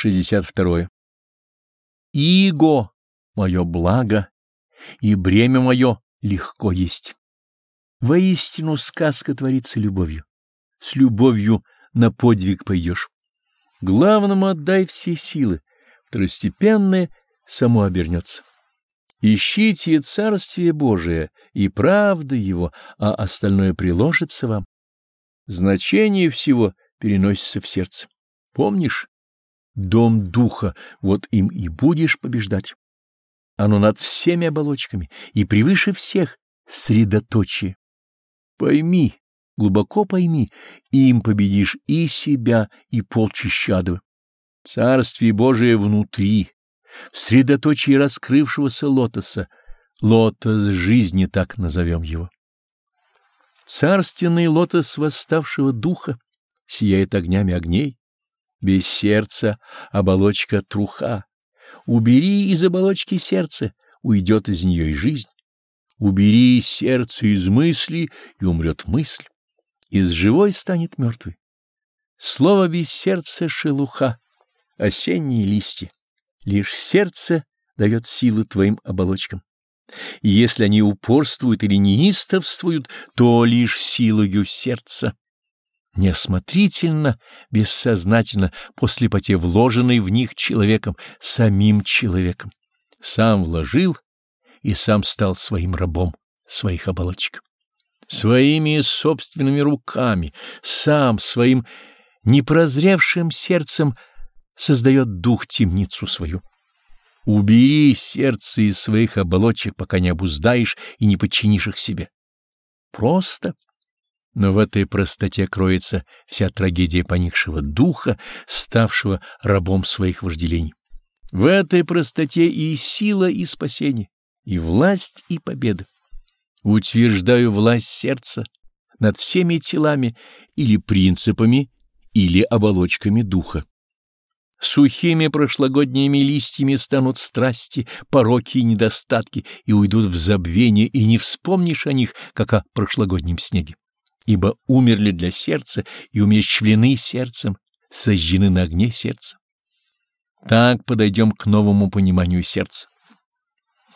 62. Иго — мое благо, и бремя мое легко есть. Воистину сказка творится любовью. С любовью на подвиг пойдешь. Главному отдай все силы, второстепенное само обернется. Ищите Царствие Божие и правды Его, а остальное приложится вам. Значение всего переносится в сердце. Помнишь? Дом Духа, вот им и будешь побеждать. Оно над всеми оболочками и превыше всех средоточие. Пойми, глубоко пойми, им победишь и себя, и полчища адова. Царствие Божие внутри, в средоточии раскрывшегося лотоса, лотос жизни, так назовем его. Царственный лотос восставшего духа сияет огнями огней, без сердца оболочка труха. Убери из оболочки сердце, уйдет из нее и жизнь. Убери сердце из мысли, и умрет мысль. Из живой станет мертвый. Слово без сердца — шелуха, осенние листья. Лишь сердце дает силы твоим оболочкам. И если они упорствуют или неистовствуют, то лишь силою сердца. Неосмотрительно, бессознательно, по слепоте вложенной в них человеком, самим человеком. Сам вложил и сам стал своим рабом своих оболочек. Своими собственными руками, сам своим непрозревшим сердцем создает дух темницу свою. Убери сердце из своих оболочек, пока не обуздаешь и не подчинишь их себе. Просто. Но в этой простоте кроется вся трагедия поникшего духа, ставшего рабом своих вожделений. В этой простоте и сила, и спасение и власть, и победа. Утверждаю власть сердца над всеми телами или принципами, или оболочками духа. Сухими прошлогодними листьями станут страсти, пороки и недостатки, и уйдут в забвение, и не вспомнишь о них, как о прошлогоднем снеге. Ибо умерли для сердца и умерщвлены сердцем, сожжены на огне сердца. Так подойдем к новому пониманию сердца.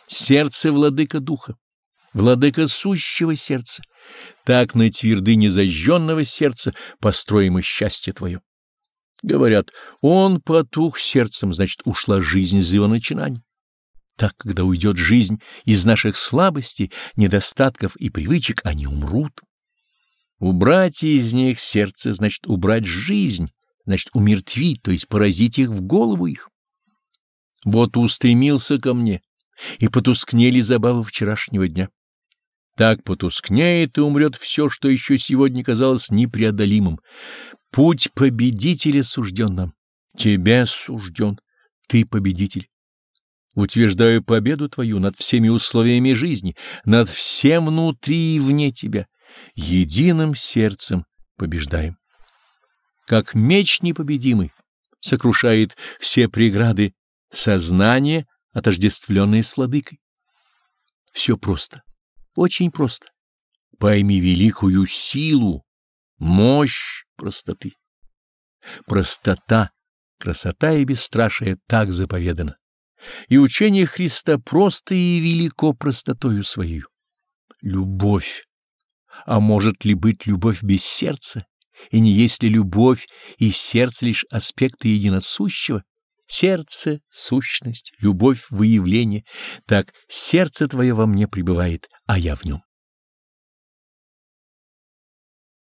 Сердце — владыка духа, владыка сущего сердца. Так на твердыне зажженного сердца построимо счастье твое. Говорят, он потух сердцем, значит, ушла жизнь из его начинаний. Так, когда уйдет жизнь из наших слабостей, недостатков и привычек, они умрут. Убрать из них сердце, значит, убрать жизнь, значит, умертвить, то есть поразить их в голову их. Вот устремился ко мне, и потускнели забавы вчерашнего дня. Так потускнеет и умрет все, что еще сегодня казалось непреодолимым. Путь победителя сужден нам. Тебе сужден. Ты победитель. Утверждаю победу твою над всеми условиями жизни, над всем внутри и вне тебя. Единым сердцем побеждаем. Как меч непобедимый сокрушает все преграды сознания, отождествленные с владыкой. Все просто, очень просто. Пойми великую силу, мощь простоты. Простота, красота и бесстрашие так заповедано. И учение Христа просто и велико простотою своей. Любовь. А может ли быть любовь без сердца? И не есть ли любовь и сердце лишь аспекты единосущего? Сердце — сущность, любовь — выявление. Так сердце твое во мне пребывает, а я в нем.